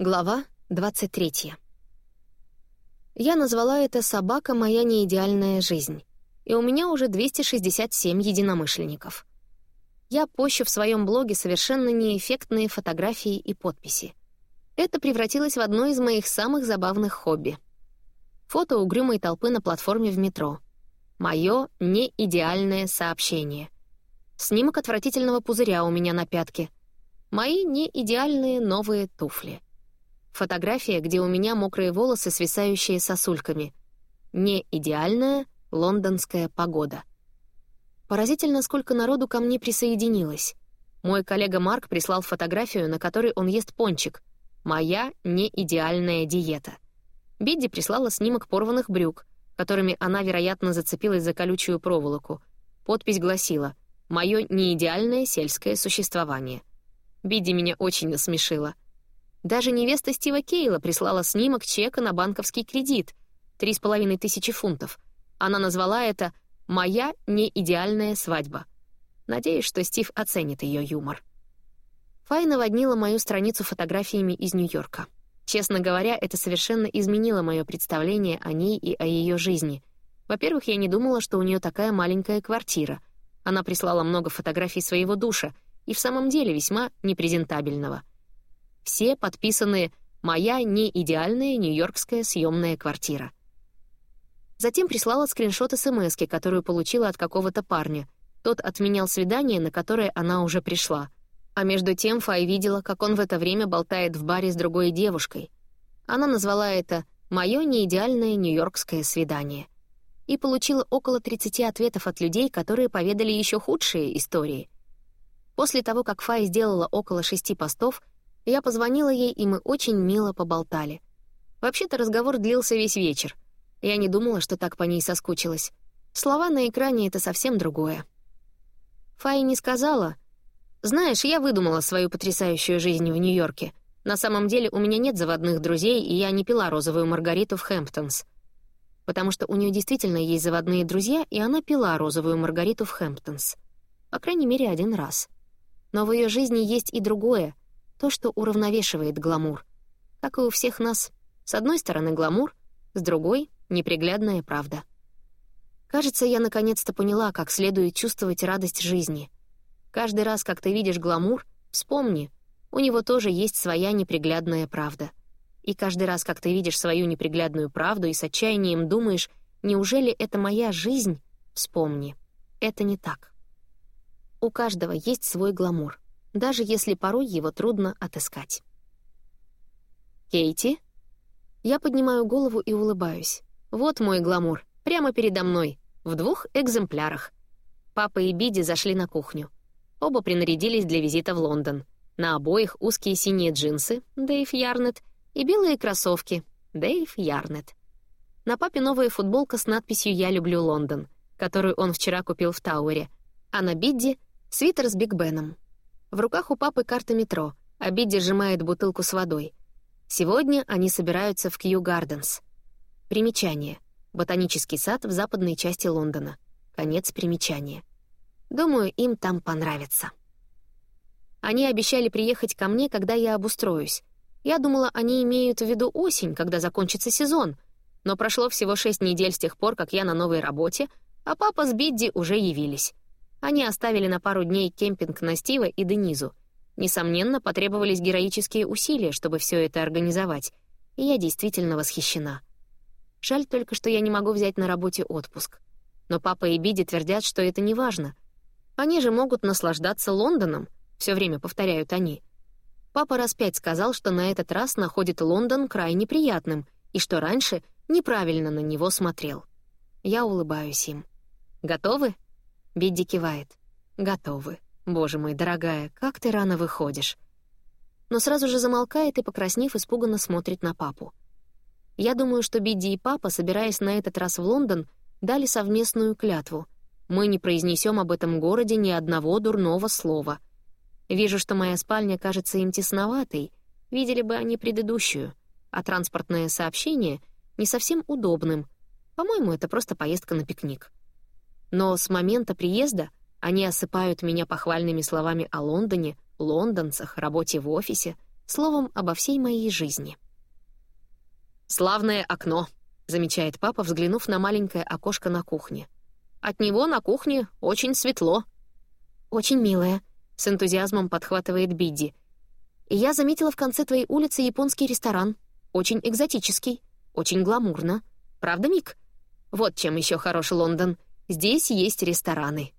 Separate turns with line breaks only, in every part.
Глава 23. Я назвала это «Собака — моя неидеальная жизнь», и у меня уже 267 единомышленников. Я пощу в своем блоге совершенно неэффектные фотографии и подписи. Это превратилось в одно из моих самых забавных хобби. Фото угрюмой толпы на платформе в метро. Моё неидеальное сообщение. Снимок отвратительного пузыря у меня на пятке. Мои неидеальные новые туфли — Фотография, где у меня мокрые волосы, свисающие сосульками. Не идеальная лондонская погода. Поразительно, сколько народу ко мне присоединилось. Мой коллега Марк прислал фотографию, на которой он ест пончик. «Моя неидеальная диета». Бидди прислала снимок порванных брюк, которыми она, вероятно, зацепилась за колючую проволоку. Подпись гласила «Моё неидеальное сельское существование». Бидди меня очень насмешила — даже невеста Стива Кейла прислала снимок чека на банковский кредит — три с половиной тысячи фунтов. Она назвала это «Моя неидеальная свадьба». Надеюсь, что Стив оценит ее юмор. Фай наводнила мою страницу фотографиями из Нью-Йорка. Честно говоря, это совершенно изменило мое представление о ней и о ее жизни. Во-первых, я не думала, что у нее такая маленькая квартира. Она прислала много фотографий своего душа и в самом деле весьма непрезентабельного. Все подписаны «Моя неидеальная нью-йоркская съемная квартира». Затем прислала скриншот смс которую получила от какого-то парня. Тот отменял свидание, на которое она уже пришла. А между тем Фай видела, как он в это время болтает в баре с другой девушкой. Она назвала это «Моё неидеальное нью-йоркское свидание» и получила около 30 ответов от людей, которые поведали еще худшие истории. После того, как Фай сделала около шести постов, я позвонила ей, и мы очень мило поболтали. Вообще-то разговор длился весь вечер. Я не думала, что так по ней соскучилась. Слова на экране — это совсем другое. Фай не сказала. «Знаешь, я выдумала свою потрясающую жизнь в Нью-Йорке. На самом деле у меня нет заводных друзей, и я не пила розовую маргариту в Хэмптонс. Потому что у нее действительно есть заводные друзья, и она пила розовую маргариту в Хэмптонс. По крайней мере, один раз. Но в ее жизни есть и другое — то, что уравновешивает гламур. Как и у всех нас. С одной стороны гламур, с другой — неприглядная правда. Кажется, я наконец-то поняла, как следует чувствовать радость жизни. Каждый раз, как ты видишь гламур, вспомни, у него тоже есть своя неприглядная правда. И каждый раз, как ты видишь свою неприглядную правду и с отчаянием думаешь, неужели это моя жизнь, вспомни, это не так. У каждого есть свой гламур даже если порой его трудно отыскать. «Кейти?» Я поднимаю голову и улыбаюсь. Вот мой гламур, прямо передо мной, в двух экземплярах. Папа и Биди зашли на кухню. Оба принарядились для визита в Лондон. На обоих узкие синие джинсы, Дэйв Ярнет, и белые кроссовки, Дэйв Ярнет. На папе новая футболка с надписью «Я люблю Лондон», которую он вчера купил в Тауэре, а на Бидди — свитер с Биг Беном. В руках у папы карта метро, а Бидди сжимает бутылку с водой. Сегодня они собираются в Кью Гарденс. Примечание. Ботанический сад в западной части Лондона. Конец примечания. Думаю, им там понравится. Они обещали приехать ко мне, когда я обустроюсь. Я думала, они имеют в виду осень, когда закончится сезон. Но прошло всего шесть недель с тех пор, как я на новой работе, а папа с Бидди уже явились. Они оставили на пару дней кемпинг на Стива и Денизу. Несомненно, потребовались героические усилия, чтобы все это организовать, и я действительно восхищена. Жаль только, что я не могу взять на работе отпуск. Но папа и Биди твердят, что это не важно. Они же могут наслаждаться Лондоном, все время повторяют они. Папа раз пять сказал, что на этот раз находит Лондон крайне приятным и что раньше неправильно на него смотрел. Я улыбаюсь им. «Готовы?» Бидди кивает. «Готовы. Боже мой, дорогая, как ты рано выходишь». Но сразу же замолкает и, покраснев, испуганно смотрит на папу. Я думаю, что Бидди и папа, собираясь на этот раз в Лондон, дали совместную клятву. Мы не произнесем об этом городе ни одного дурного слова. Вижу, что моя спальня кажется им тесноватой. Видели бы они предыдущую. А транспортное сообщение — не совсем удобным. По-моему, это просто поездка на пикник. Но с момента приезда они осыпают меня похвальными словами о Лондоне, лондонцах, работе в офисе, словом, обо всей моей жизни.
«Славное окно», — замечает папа, взглянув на маленькое окошко на кухне. «От него на кухне очень светло».
«Очень милое», — с энтузиазмом подхватывает Бидди. «И я заметила в конце твоей улицы японский ресторан. Очень экзотический, очень гламурно. Правда, Мик? Вот чем еще хорош Лондон. Здесь есть рестораны».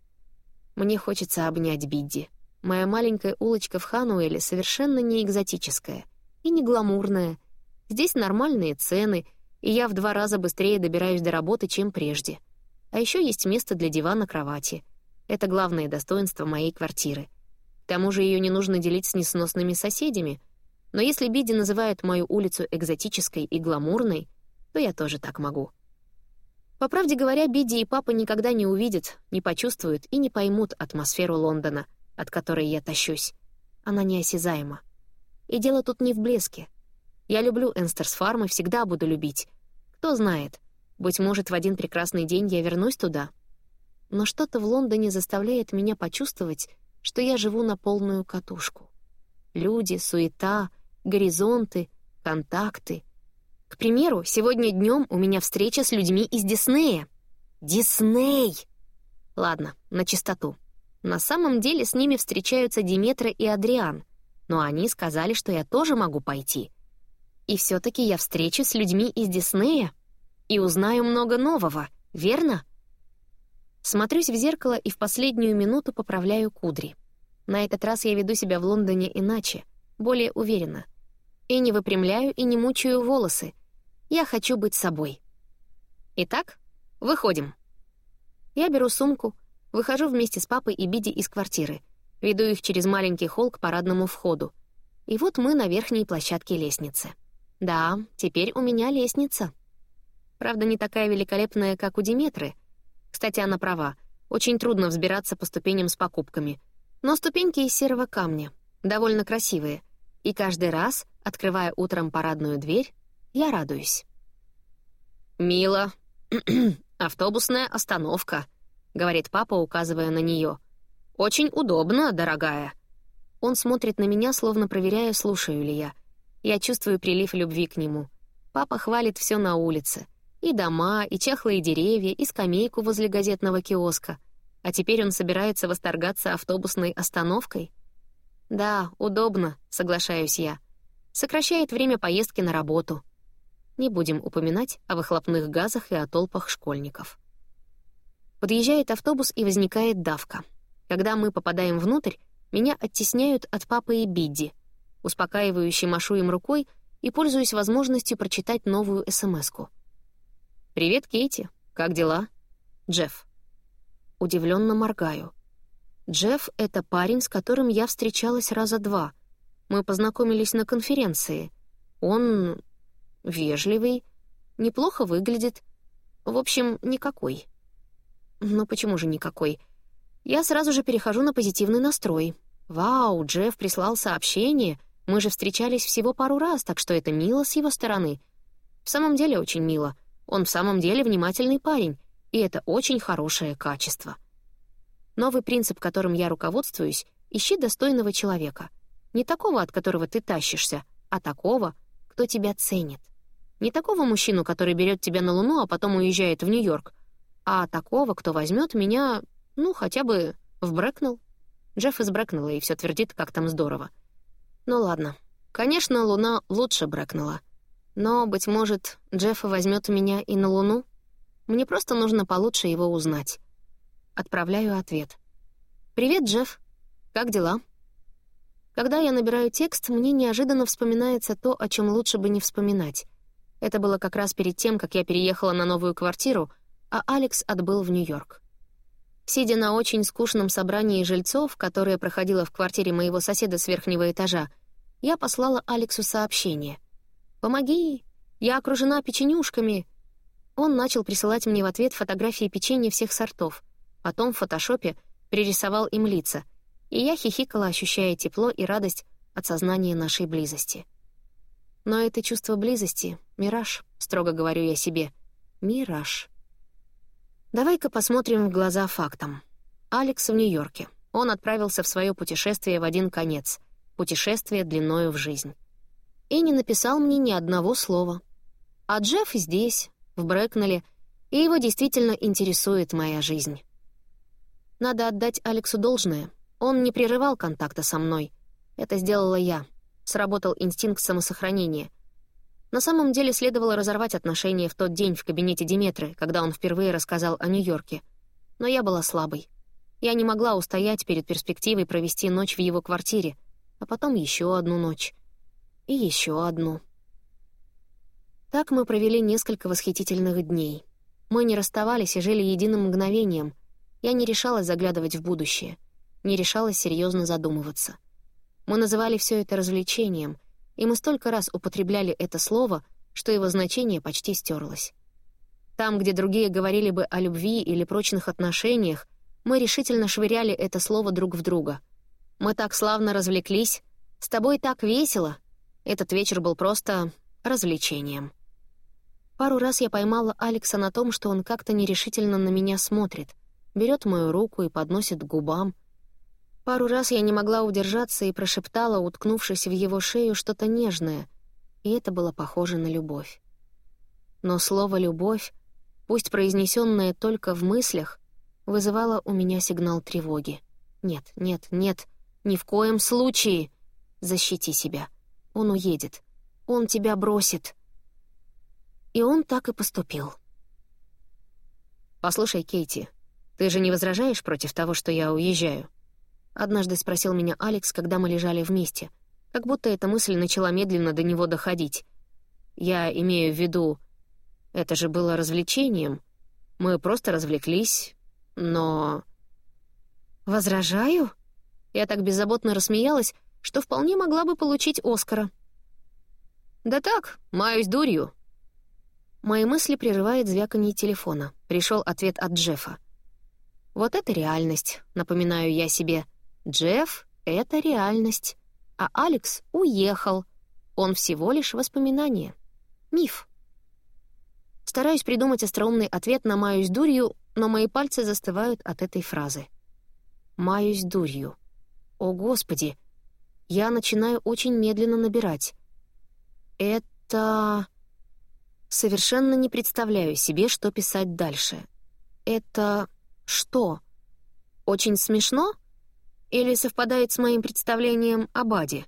Мне хочется обнять Бидди. Моя маленькая улочка в Хануэле совершенно не экзотическая и не гламурная — Здесь нормальные цены, и я в два раза быстрее добираюсь до работы, чем прежде. А еще есть место для дивана кровати. Это главное достоинство моей квартиры. К тому же ее не нужно делить с несносными соседями. Но если Биди называет мою улицу экзотической и гламурной, то я тоже так могу. По правде говоря, Биди и папа никогда не увидят, не почувствуют и не поймут атмосферу Лондона, от которой я тащусь. Она неосязаема. И дело тут не в блеске — я люблю Энстерс Фарм и всегда буду любить. Кто знает, быть может, в один прекрасный день я вернусь туда. Но что-то в Лондоне заставляет меня почувствовать, что я живу на полную катушку. Люди, суета, горизонты, контакты. К примеру, сегодня днем у меня встреча с людьми из Диснея. Дисней! Ладно, на чистоту. На самом деле с ними встречаются Диметра и Адриан, но они сказали, что я тоже могу пойти — и все таки я встречусь с людьми из Диснея и узнаю много нового, верно? Смотрюсь в зеркало и в последнюю минуту поправляю кудри. На этот раз я веду себя в Лондоне иначе, более уверенно. И не выпрямляю, и не мучаю волосы. Я хочу быть собой. Итак, выходим. Я беру сумку, выхожу вместе с папой и Биди из квартиры, веду их через маленький холл к парадному входу. И вот мы на верхней площадке лестницы. Да, теперь у меня лестница. Правда, не такая великолепная, как у Диметры. Кстати, она права. Очень трудно взбираться по ступеням с покупками. Но ступеньки из серого камня. Довольно красивые. И каждый раз, открывая утром парадную дверь, я радуюсь.
«Мила, автобусная остановка», — говорит папа, указывая на нее. «Очень удобно, дорогая».
Он смотрит на меня, словно проверяя, слушаю ли я — я чувствую прилив любви к нему. Папа хвалит все на улице. И дома, и чахлые деревья, и скамейку возле газетного киоска. А теперь он собирается восторгаться автобусной остановкой? Да, удобно, соглашаюсь я. Сокращает время поездки на работу. Не будем упоминать о выхлопных газах и о толпах школьников. Подъезжает автобус, и возникает давка. Когда мы попадаем внутрь, меня оттесняют от папы и Бидди — успокаивающе машу им рукой и пользуюсь возможностью прочитать новую СМСку.
«Привет, Кейти. Как дела?» «Джефф».
Удивленно моргаю. Джефф — это парень, с которым я встречалась раза два. Мы познакомились на конференции. Он вежливый, неплохо выглядит. В общем, никакой. Но почему же никакой? Я сразу же перехожу на позитивный настрой. «Вау, Джефф прислал сообщение. Мы же встречались всего пару раз, так что это мило с его стороны. В самом деле очень мило. Он в самом деле внимательный парень, и это очень хорошее качество. Новый принцип, которым я руководствуюсь — ищи достойного человека. Не такого, от которого ты тащишься, а такого, кто тебя ценит. Не такого мужчину, который берет тебя на Луну, а потом уезжает в Нью-Йорк, а такого, кто возьмет меня, ну, хотя бы в Брэкнелл. Джефф из Брэкнелла и все твердит, как там здорово. Ну ладно. Конечно, Луна лучше Брэкнелла. Но, быть может, Джеффа возьмет меня и на Луну? Мне просто нужно получше его узнать. Отправляю ответ. «Привет, Джефф. Как дела?» Когда я набираю текст, мне неожиданно вспоминается то, о чем лучше бы не вспоминать. Это было как раз перед тем, как я переехала на новую квартиру, а Алекс отбыл в Нью-Йорк. Сидя на очень скучном собрании жильцов, которое проходило в квартире моего соседа с верхнего этажа, я послала Алексу сообщение. «Помоги! Я окружена печенюшками!» Он начал присылать мне в ответ фотографии печенья всех сортов. Потом в фотошопе пририсовал им лица, и я хихикала, ощущая тепло и радость от сознания нашей близости. Но это чувство близости — мираж, строго говорю я себе. Мираж. Давай-ка посмотрим в глаза фактам. Алекс в Нью-Йорке. Он отправился в свое путешествие в один конец — Путешествие длиною в жизнь. И не написал мне ни одного слова. А Джефф здесь, в Брэкнелле, и его действительно интересует моя жизнь. Надо отдать Алексу должное. Он не прерывал контакта со мной. Это сделала я. Сработал инстинкт самосохранения. На самом деле следовало разорвать отношения в тот день в кабинете Диметры, когда он впервые рассказал о Нью-Йорке. Но я была слабой. Я не могла устоять перед перспективой провести ночь в его квартире, а потом еще одну ночь. И еще одну. Так мы провели несколько восхитительных дней. Мы не расставались и жили единым мгновением. Я не решалась заглядывать в будущее, не решалась серьезно задумываться. Мы называли все это развлечением, и мы столько раз употребляли это слово, что его значение почти стерлось. Там, где другие говорили бы о любви или прочных отношениях, мы решительно швыряли это слово друг в друга. Мы так славно развлеклись, с тобой так весело. Этот вечер был просто развлечением. Пару раз я поймала Алекса на том, что он как-то нерешительно на меня смотрит, берет мою руку и подносит к губам. Пару раз я не могла удержаться и прошептала, уткнувшись в его шею, что-то нежное, и это было похоже на любовь. Но слово «любовь», пусть произнесенное только в мыслях, вызывало у меня сигнал тревоги. «Нет, нет, нет, ни в коем случае! Защити себя. Он уедет. Он тебя бросит». И он так и поступил. «Послушай, Кейти, ты же не возражаешь против того, что я уезжаю?» Однажды спросил меня Алекс, когда мы лежали вместе. Как будто эта мысль начала медленно до него доходить. Я имею в виду, это же было развлечением. Мы просто развлеклись, но... «Возражаю?» Я так беззаботно рассмеялась, что вполне могла бы получить Оскара. «Да так, маюсь дурью», Мои мысли прерывает звяканье телефона. Пришел ответ от Джеффа. «Вот это реальность», — напоминаю я себе. «Джефф — это реальность. А Алекс уехал. Он всего лишь воспоминание. Миф». Стараюсь придумать остроумный ответ на «маюсь дурью», но мои пальцы застывают от этой фразы. «Маюсь дурью». О, Господи! Я начинаю очень медленно набирать. Это... Совершенно не представляю себе, что писать дальше. Это что? Очень смешно? Или совпадает с моим представлением о Баде?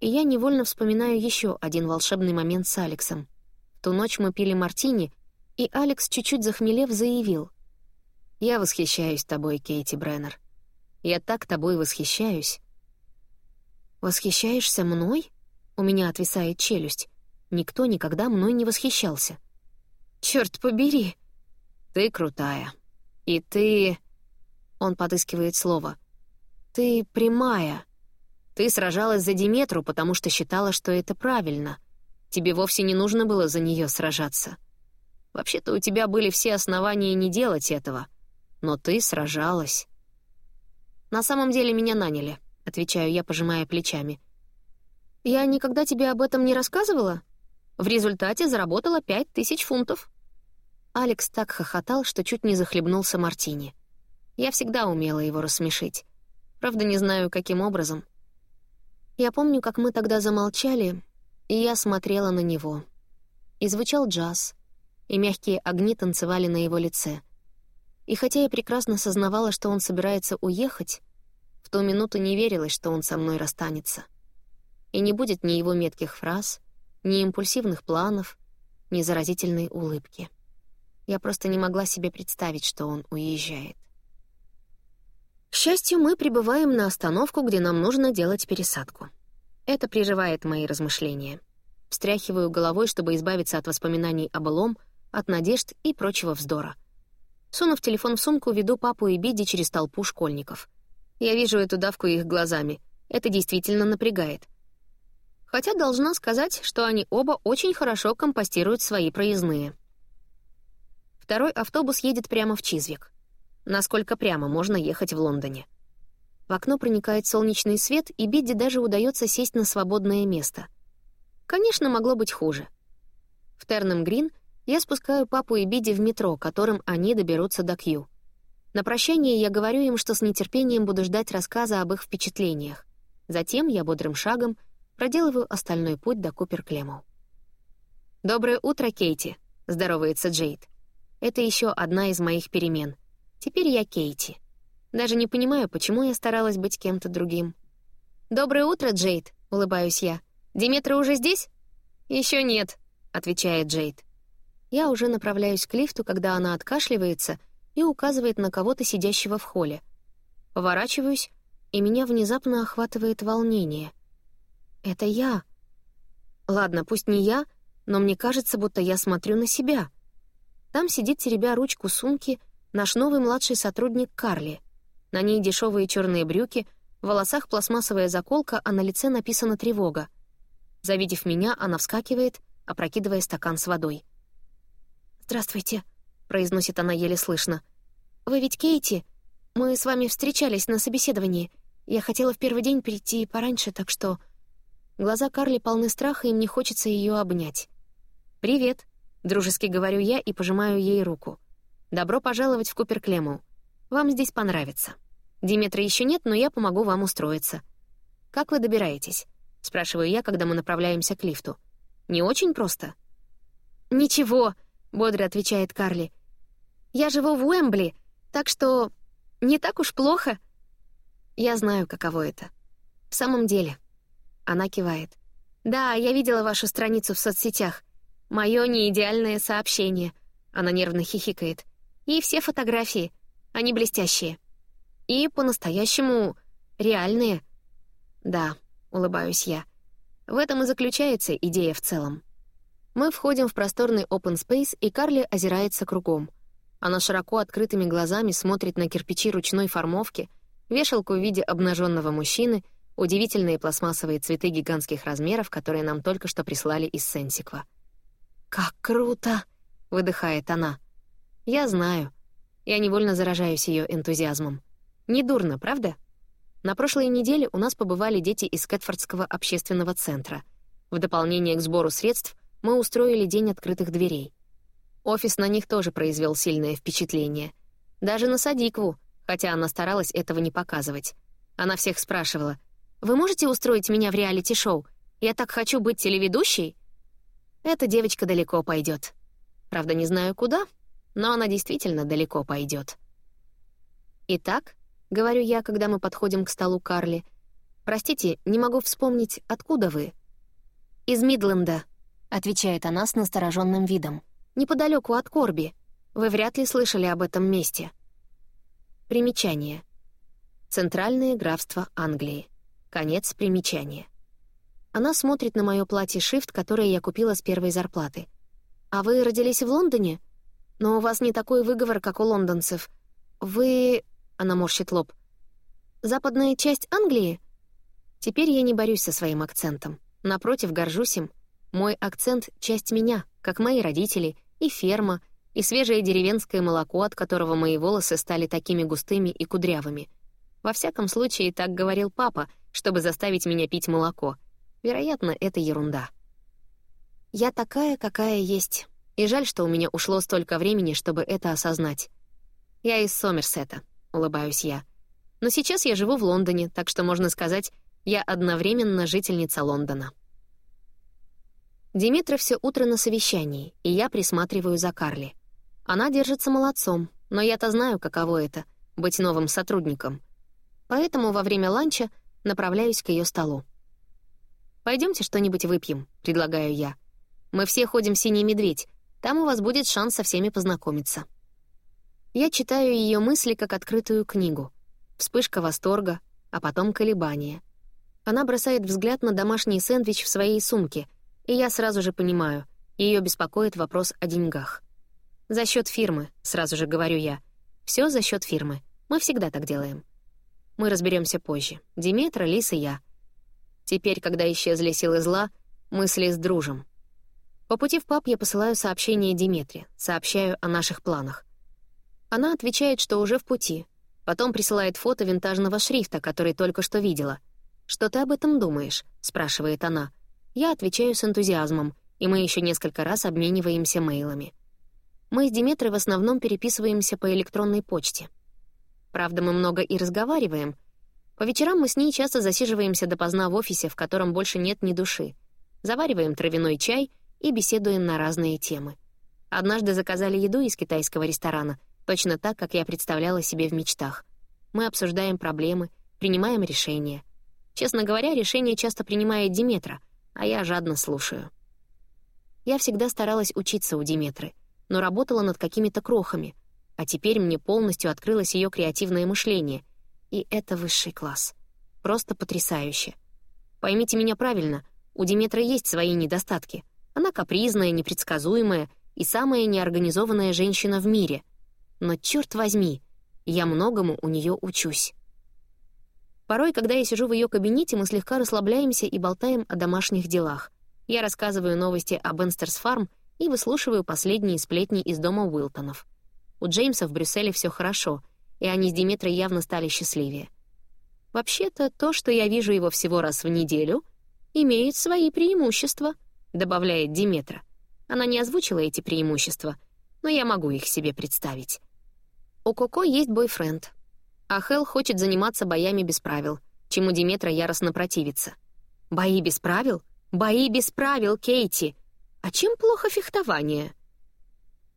И я невольно вспоминаю еще один волшебный момент с Алексом. В ту ночь мы пили мартини, и Алекс, чуть-чуть захмелев, заявил. «Я восхищаюсь тобой, Кейти Бреннер. Я так тобой восхищаюсь». «Восхищаешься мной?» У меня отвисает челюсть. Никто никогда мной не восхищался. Черт побери! Ты крутая. И ты... Он подыскивает слово. Ты прямая. Ты сражалась за Диметру, потому что считала, что это правильно. Тебе вовсе не нужно было за нее сражаться. Вообще-то у тебя были все основания не делать этого. Но ты сражалась. На самом деле меня наняли, отвечаю я, пожимая плечами. Я никогда тебе об этом не рассказывала? В результате заработала пять тысяч фунтов. Алекс так хохотал, что чуть не захлебнулся мартини. Я всегда умела его рассмешить. Правда, не знаю, каким образом. Я помню, как мы тогда замолчали, и я смотрела на него. И звучал джаз, и мягкие огни танцевали на его лице. И хотя я прекрасно сознавала, что он собирается уехать, в ту минуту не верилось, что он со мной расстанется. И не будет ни его метких фраз — ни импульсивных планов, ни заразительной улыбки. Я просто не могла себе представить, что он уезжает. К счастью, мы прибываем на остановку, где нам нужно делать пересадку. Это прерывает мои размышления. Встряхиваю головой, чтобы избавиться от воспоминаний о былом, от надежд и прочего вздора. Сунув телефон в сумку, веду папу и Биди через толпу школьников. Я вижу эту давку их глазами. Это действительно напрягает хотя должна сказать, что они оба очень хорошо компостируют свои проездные. Второй автобус едет прямо в Чизвик. Насколько прямо можно ехать в Лондоне. В окно проникает солнечный свет, и Бидди даже удается сесть на свободное место. Конечно, могло быть хуже. В Тернем-Грин я спускаю папу и Бидди в метро, которым они доберутся до Кью. На прощание я говорю им, что с нетерпением буду ждать рассказа об их впечатлениях. Затем я бодрым шагом проделываю остальной путь до Купер-Клемоу. «Доброе утро, Кейти», — здоровается Джейд. Это еще одна из моих перемен. Теперь я Кейти. Даже не понимаю, почему я старалась быть кем-то другим. «Доброе утро, Джейд», — улыбаюсь я. «Диметра уже здесь?» Еще нет», — отвечает Джейд. Я уже направляюсь к лифту, когда она откашливается и указывает на кого-то, сидящего в холле. Поворачиваюсь, и меня внезапно охватывает волнение. Это я. Ладно, пусть не я, но мне кажется, будто я смотрю на себя — там сидит, теребя ручку сумки, наш новый младший сотрудник Карли. На ней дешевые черные брюки, в волосах пластмассовая заколка, а на лице написана «тревога». Завидев меня, она вскакивает, опрокидывая стакан с водой. «Здравствуйте», — произносит она еле слышно. «Вы ведь Кейти? Мы с вами встречались на собеседовании. Я хотела в первый день прийти пораньше, так что...» Глаза Карли полны страха, и мне хочется ее обнять. «Привет», Дружески говорю я и пожимаю ей руку. «Добро пожаловать в Куперклему. Вам здесь понравится. Диметра еще нет, но я помогу вам устроиться. Как вы добираетесь?» — спрашиваю я, когда мы направляемся к лифту. «Не очень просто?» «Ничего», — бодро отвечает Карли. «Я живу в Уэмбли, так что не так уж плохо». Я знаю, каково это. В самом деле. Она кивает. «Да, я видела вашу страницу в соцсетях. Моё неидеальное сообщение. Она нервно хихикает. И все фотографии. Они блестящие. И по-настоящему реальные. Да, улыбаюсь я. В этом и заключается идея в целом. Мы входим в просторный open space, и Карли озирается кругом. Она широко открытыми глазами смотрит на кирпичи ручной формовки, вешалку в виде обнаженного мужчины, удивительные пластмассовые цветы гигантских размеров, которые нам только что прислали из Сенсиква. «Как круто!» — выдыхает она. «Я знаю». Я невольно заражаюсь ее энтузиазмом. Недурно, правда? На прошлой неделе у нас побывали дети из Кэтфордского общественного центра. В дополнение к сбору средств мы устроили День открытых дверей. Офис на них тоже произвел сильное впечатление. Даже на Садикву, хотя она старалась этого не показывать. Она всех спрашивала, «Вы можете устроить меня в реалити-шоу? Я так хочу быть телеведущей!» Эта девочка далеко пойдет. Правда, не знаю куда, но она действительно далеко пойдет. «Итак», — говорю я, когда мы подходим к столу Карли, «простите, не могу вспомнить, откуда вы?» «Из Мидленда», — отвечает она с настороженным видом. «Неподалеку от Корби. Вы вряд ли слышали об этом месте». Примечание. Центральное графство Англии. Конец примечания. Она смотрит на мое платье шифт, которое я купила с первой зарплаты. «А вы родились в Лондоне? Но у вас не такой выговор, как у лондонцев. Вы...» — она морщит лоб. «Западная часть Англии?» Теперь я не борюсь со своим акцентом. Напротив, горжусь им. Мой акцент — часть меня, как мои родители, и ферма, и свежее деревенское молоко, от которого мои волосы стали такими густыми и кудрявыми. Во всяком случае, так говорил папа, чтобы заставить меня пить молоко — Вероятно, это ерунда. Я такая, какая есть. И жаль, что у меня ушло столько времени, чтобы это осознать. Я из Сомерсета, улыбаюсь я. Но сейчас я живу в Лондоне, так что можно сказать, я одновременно жительница Лондона. Димитра все утро на совещании, и я присматриваю за Карли. Она держится молодцом, но я-то знаю, каково это — быть новым сотрудником. Поэтому во время ланча направляюсь к ее столу. Пойдемте что-нибудь выпьем», — предлагаю я. «Мы все ходим в «Синий медведь», там у вас будет шанс со всеми познакомиться». Я читаю ее мысли как открытую книгу. Вспышка восторга, а потом колебания. Она бросает взгляд на домашний сэндвич в своей сумке, и я сразу же понимаю, ее беспокоит вопрос о деньгах. «За счет фирмы», — сразу же говорю я. Все за счет фирмы. Мы всегда так делаем. Мы разберемся позже. Диметра, Лис и я — Теперь, когда исчезли силы зла, мысли с дружем. По пути в паб я посылаю сообщение Диметре, сообщаю о наших планах. Она отвечает, что уже в пути. Потом присылает фото винтажного шрифта, который только что видела. «Что ты об этом думаешь?» — спрашивает она. Я отвечаю с энтузиазмом, и мы еще несколько раз обмениваемся мейлами. Мы с Диметрой в основном переписываемся по электронной почте. Правда, мы много и разговариваем, По вечерам мы с ней часто засиживаемся допоздна в офисе, в котором больше нет ни души. Завариваем травяной чай и беседуем на разные темы. Однажды заказали еду из китайского ресторана, точно так, как я представляла себе в мечтах. Мы обсуждаем проблемы, принимаем решения. Честно говоря, решения часто принимает Диметра, а я жадно слушаю. Я всегда старалась учиться у Диметры, но работала над какими-то крохами, а теперь мне полностью открылось ее креативное мышление, и это высший класс. Просто потрясающе. Поймите меня правильно, у Диметры есть свои недостатки. Она капризная, непредсказуемая и самая неорганизованная женщина в мире. Но черт возьми, я многому у нее учусь. Порой, когда я сижу в ее кабинете, мы слегка расслабляемся и болтаем о домашних делах. Я рассказываю новости об Энстерс Фарм и выслушиваю последние сплетни из дома Уилтонов. У Джеймса в Брюсселе все хорошо, и они с Диметрой явно стали счастливее. Вообще-то, то, что я вижу его всего раз в неделю, имеет свои преимущества, добавляет Диметра. Она не озвучила эти преимущества, но я могу их себе представить. У Коко есть бойфренд, а Хел хочет заниматься боями без правил, чему Диметра яростно противится. Бои без правил? Бои без правил, Кейти! А чем плохо фехтование?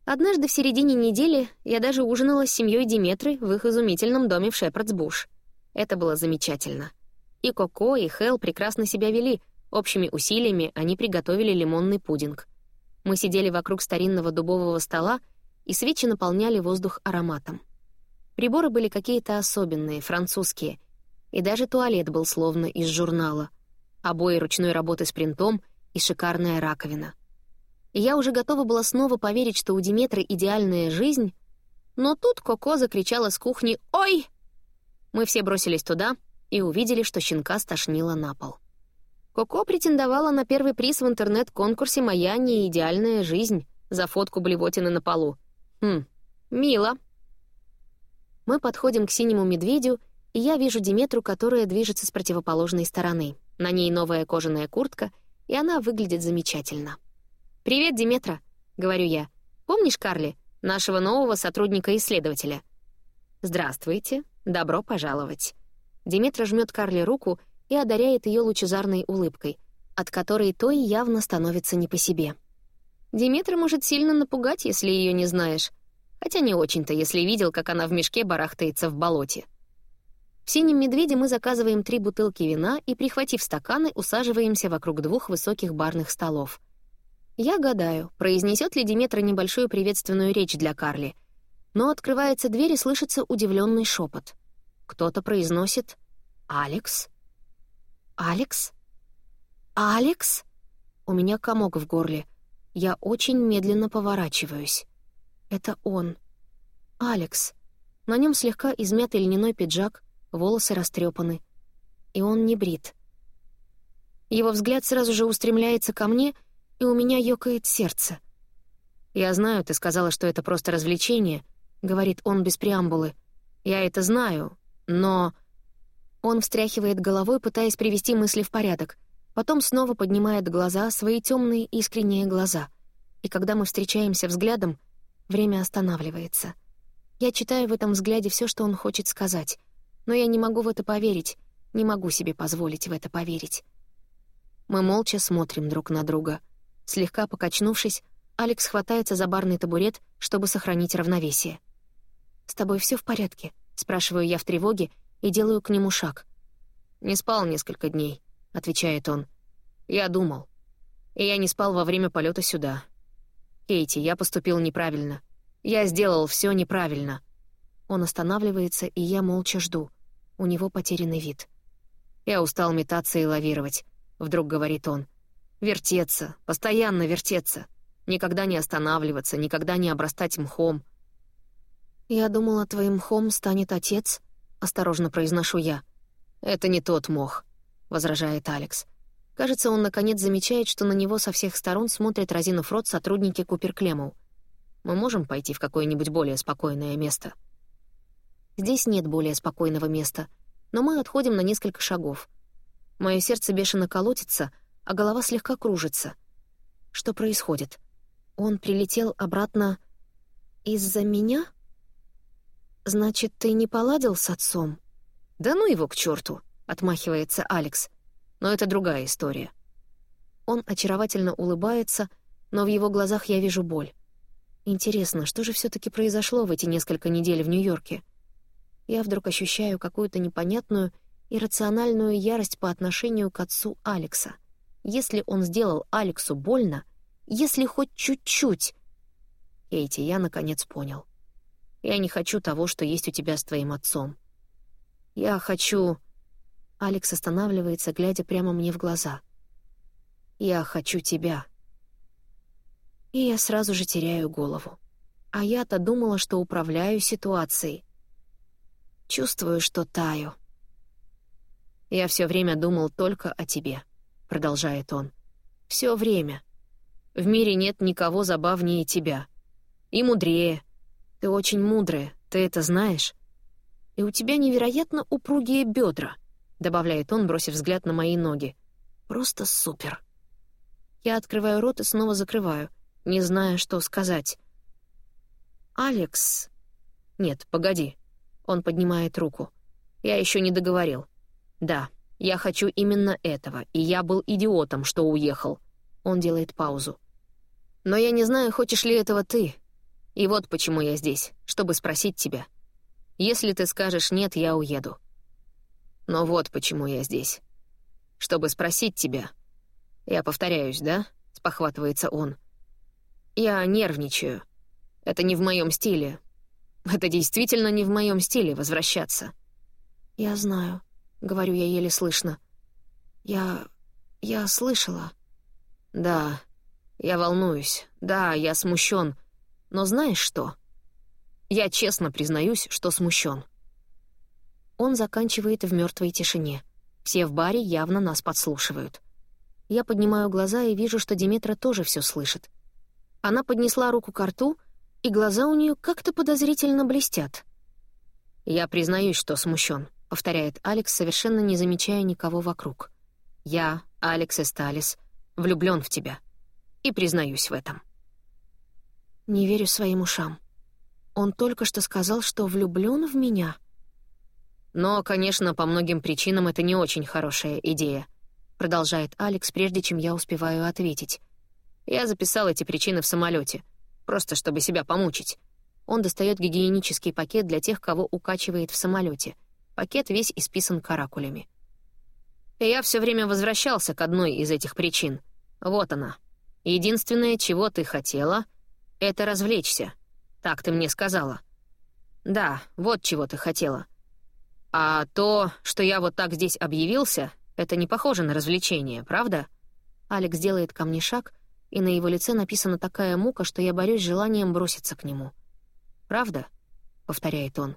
Однажды в середине недели я даже ужинала с семьей Диметры в их изумительном доме в Шепардсбуш. Это было замечательно. И Коко, и Хел прекрасно себя вели. Общими усилиями они приготовили лимонный пудинг. Мы сидели вокруг старинного дубового стола и свечи наполняли воздух ароматом. Приборы были какие-то особенные, французские. И даже туалет был словно из журнала. Обои ручной работы с принтом и шикарная раковина. Я уже готова была снова поверить, что у Диметры идеальная жизнь, но тут Коко закричала с кухни «Ой!». Мы все бросились туда и увидели, что щенка стошнило на пол. Коко претендовала на первый приз в интернет-конкурсе «Моя неидеальная жизнь» за фотку блевотины на полу. Хм, мило. Мы подходим к синему медведю, и я вижу Диметру, которая движется с противоположной стороны. На ней новая кожаная куртка, и она выглядит замечательно. «Привет, Диметра», — говорю я. «Помнишь Карли, нашего нового сотрудника-исследователя?» «Здравствуйте, добро пожаловать». Диметра жмет Карли руку и одаряет ее лучезарной улыбкой, от которой той явно становится не по себе. Диметра может сильно напугать, если ее не знаешь, хотя не очень-то, если видел, как она в мешке барахтается в болоте. В «Синем медведе» мы заказываем три бутылки вина и, прихватив стаканы, усаживаемся вокруг двух высоких барных столов. Я гадаю, произнесет ли Диметра небольшую приветственную речь для Карли. Но открывается дверь и слышится удивленный шепот. Кто-то произносит «Алекс?» «Алекс? Алекс?» У меня комок в горле. Я очень медленно поворачиваюсь. Это он. Алекс. На нем слегка измятый льняной пиджак, волосы растрепаны. И он не брит. Его взгляд сразу же устремляется ко мне, и у меня ёкает сердце. «Я знаю, ты сказала, что это просто развлечение», — говорит он без преамбулы. «Я это знаю, но...» Он встряхивает головой, пытаясь привести мысли в порядок, потом снова поднимает глаза, свои темные искренние глаза. И когда мы встречаемся взглядом, Время останавливается. Я читаю в этом взгляде все, что он хочет сказать, но я не могу в это поверить, не могу себе позволить в это поверить. Мы молча смотрим друг на друга. Слегка покачнувшись, Алекс хватается за барный табурет, чтобы сохранить равновесие. «С тобой все в порядке?» — спрашиваю я в тревоге и делаю к нему шаг. «Не спал несколько дней», — отвечает он. «Я думал. И я не спал во время полета сюда. «Кейти, я поступил неправильно. Я сделал все неправильно». Он останавливается, и я молча жду. У него потерянный вид. «Я устал метаться и лавировать», — вдруг говорит он. «Вертеться, постоянно вертеться. Никогда не останавливаться, никогда не обрастать мхом». «Я думала, твоим мхом станет отец», — осторожно произношу я. «Это не тот мох», — возражает Алекс. Кажется, он наконец замечает, что на него со всех сторон смотрят, разинув рот, сотрудники Купер Клемоу. Мы можем пойти в какое-нибудь более спокойное место? Здесь нет более спокойного места, но мы отходим на несколько шагов. Мое сердце бешено колотится, а голова слегка кружится. Что происходит? Он прилетел обратно из-за меня? Значит, ты не поладил с отцом?
«Да ну его к черту, отмахивается Алекс. «Но это другая история».
Он очаровательно улыбается, но в его глазах я вижу боль. Интересно, что же все таки произошло в эти несколько недель в Нью-Йорке? Я вдруг ощущаю какую-то непонятную, иррациональную ярость по отношению к отцу Алекса. Если он сделал Алексу больно, если хоть чуть-чуть... Эйти, я наконец понял. Я не хочу того, что есть у тебя с твоим отцом. Я хочу... Алекс останавливается, глядя прямо мне в глаза. Я хочу тебя. И я сразу же теряю голову. А я-то думала, что управляю ситуацией. Чувствую, что таю.
«Я все время думал только о тебе», — продолжает он. Все время. В мире нет никого забавнее тебя. И мудрее. Ты очень мудрая, ты это знаешь. И у тебя невероятно упругие бедра», — добавляет он, бросив взгляд на мои ноги. «Просто супер». Я открываю рот и снова закрываю, не зная, что сказать. «Алекс...» «Нет, погоди». Он поднимает руку. «Я еще не договорил. Да, я хочу именно этого, и я был идиотом, что уехал». Он делает паузу. «Но я не знаю, хочешь ли этого ты. И вот почему я здесь, чтобы спросить тебя. Если ты скажешь «нет», я уеду. Но вот почему я здесь. Чтобы спросить тебя. Я повторяюсь, да?» — спохватывается он. «Я нервничаю. Это не в моем стиле. Это действительно не в моем стиле — возвращаться».
«Я знаю», — говорю я еле слышно. «Я... я слышала».
«Да, я волнуюсь. Да, я смущен. Но знаешь что? Я честно признаюсь, что смущен.
Он заканчивает в мертвой тишине. Все в баре явно нас подслушивают. Я поднимаю глаза и вижу, что Диметра тоже все слышит. Она поднесла руку к рту, и глаза у нее как-то подозрительно блестят.
«Я признаюсь, что смущен», — повторяет Алекс, совершенно не замечая никого вокруг. «Я, Алекс Эсталис, влюблен в тебя. И признаюсь в этом».
Не верю своим ушам. Он только что сказал, что влюблён в меня.
Но, конечно, по многим причинам это не очень хорошая идея, продолжает Алекс, прежде чем я успеваю ответить. Я записал эти причины в самолете, просто чтобы себя помучить. Он достает гигиенический пакет для тех, кого укачивает в самолете. Пакет весь исписан каракулями. Я все время возвращался к одной из этих причин. Вот она. Единственное, чего ты хотела — это развлечься. Так ты мне сказала. Да, вот чего ты хотела. А то, что я вот так здесь объявился, это не похоже на развлечение, правда? Алекс делает ко мне шаг, и на его лице написана такая мука, что я борюсь с желанием броситься к нему. «Правда?» — повторяет он.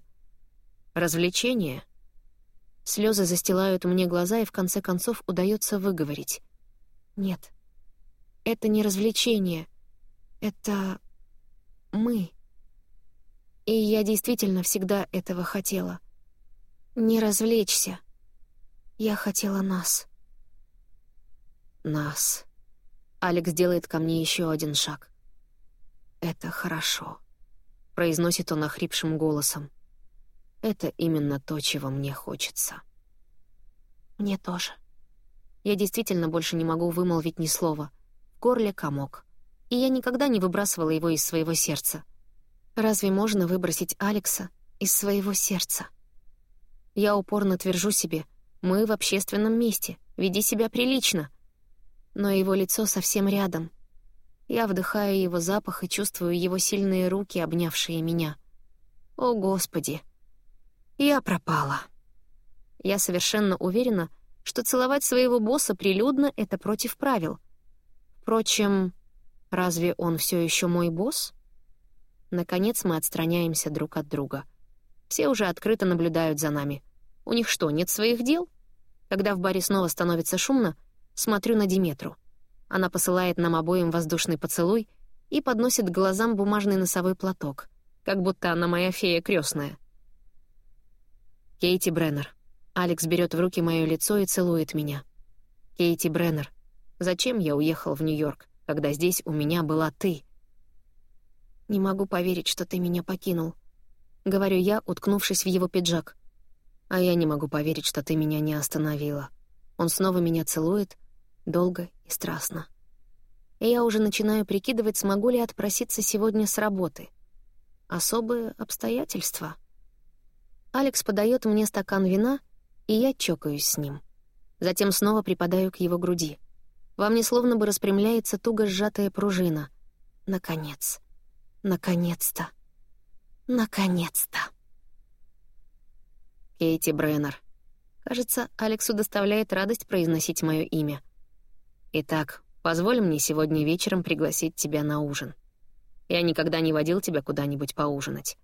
«Развлечение?» Слезы застилают мне глаза, и в конце концов удается выговорить. «Нет, это не развлечение. Это мы. И я действительно всегда этого хотела. Не развлечься. Я хотела нас. Нас. Алекс делает ко мне еще один шаг. «Это хорошо», — произносит он охрипшим голосом. «Это именно то, чего мне хочется». «Мне тоже». Я действительно больше не могу вымолвить ни слова. В горле комок и я никогда не выбрасывала его из своего сердца. Разве можно выбросить Алекса из своего сердца? Я упорно твержу себе, мы в общественном месте, веди себя прилично. Но его лицо совсем рядом. Я вдыхаю его запах и чувствую его сильные руки, обнявшие меня. О, Господи! Я пропала. Я совершенно уверена, что целовать своего босса прилюдно — это против правил. Впрочем, Разве он все еще мой босс? Наконец мы отстраняемся друг от друга. Все уже открыто наблюдают за нами. У них что, нет своих дел? Когда в баре снова становится шумно, смотрю на Диметру. Она посылает нам обоим воздушный поцелуй и подносит к глазам бумажный носовой платок, как будто она моя фея крестная. Кейти Бреннер. Алекс берет в руки мое лицо и целует меня. Кейти Бреннер. Зачем я уехал в Нью-Йорк? когда здесь у меня была ты. «Не могу поверить, что ты меня покинул», — говорю я, уткнувшись в его пиджак. А я не могу поверить, что ты меня не остановила. Он снова меня целует, долго и страстно. И я уже начинаю прикидывать, смогу ли отпроситься сегодня с работы. Особые обстоятельства. Алекс подает мне стакан вина, и я чокаюсь с ним. Затем снова припадаю к его груди. Во мне словно бы распрямляется туго сжатая пружина. Наконец. Наконец-то. Наконец-то. Кейти Бреннер. Кажется, Алексу доставляет радость произносить мое имя. Итак, позволь мне сегодня вечером пригласить тебя на ужин. Я никогда не водил тебя куда-нибудь поужинать.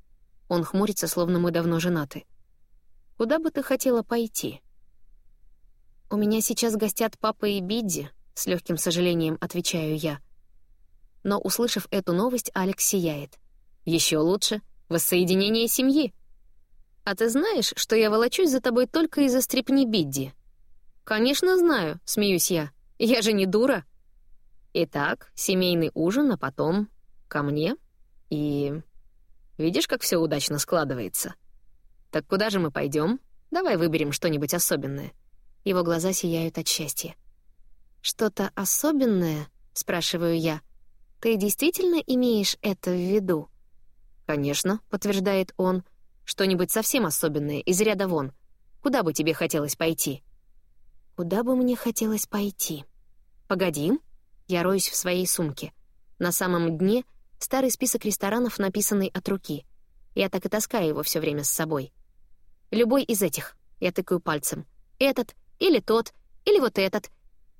Он хмурится, словно мы давно женаты. Куда бы ты хотела пойти? У меня сейчас гостят папа и Бидди, с легким сожалением отвечаю я. Но, услышав эту новость, Алекс сияет. Еще лучше — воссоединение семьи. «А ты знаешь, что я волочусь за тобой только из-за стрепни Бидди?» «Конечно знаю», — смеюсь я. «Я же не дура». Итак, семейный ужин, а потом ко мне. И видишь, как все удачно складывается. Так куда же мы пойдем? Давай выберем что-нибудь особенное. Его глаза сияют от счастья. «Что-то особенное?» — спрашиваю я. «Ты действительно имеешь это в виду?» «Конечно», — подтверждает он, — что-нибудь совсем особенное, из ряда вон. Куда бы тебе хотелось пойти?» «Куда бы мне хотелось пойти?» «Погоди». Я роюсь в своей сумке. На самом дне старый список ресторанов, написанный от руки. Я так и таскаю его все время с собой. Любой из этих. Я тыкаю пальцем. Этот, или тот, или вот этот,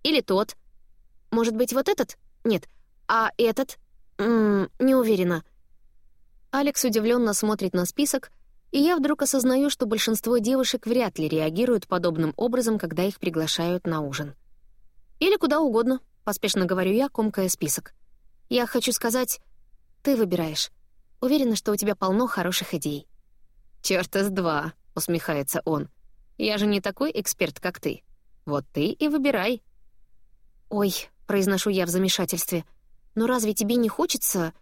или тот. Может быть, вот этот? Нет. А этот? М -м, не уверена. Алекс удивленно смотрит на список, и я вдруг осознаю, что большинство девушек вряд ли реагируют подобным образом, когда их приглашают на ужин. «Или куда угодно», — поспешно говорю я, комкая список. «Я хочу сказать, ты выбираешь. Уверена, что у тебя полно хороших идей». «Чёрта с два», — усмехается он. «Я же не такой эксперт, как ты. Вот ты и выбирай». «Ой», — произношу я в замешательстве, «но разве тебе не хочется...»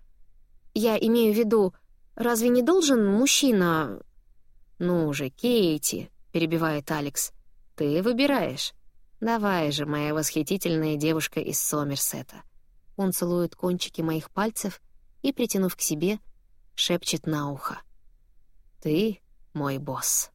«Я имею в виду, Разве не должен мужчина...» «Ну же, Кейти», — перебивает Алекс, — «ты выбираешь. Давай же, моя восхитительная девушка из Сомерсета». Он целует кончики моих пальцев и, притянув к себе, шепчет на ухо. «Ты мой босс».